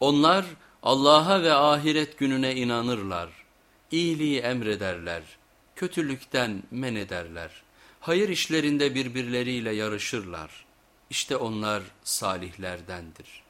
Onlar Allah'a ve ahiret gününe inanırlar, iyiliği emrederler, kötülükten men ederler, hayır işlerinde birbirleriyle yarışırlar. İşte onlar salihlerdendir.''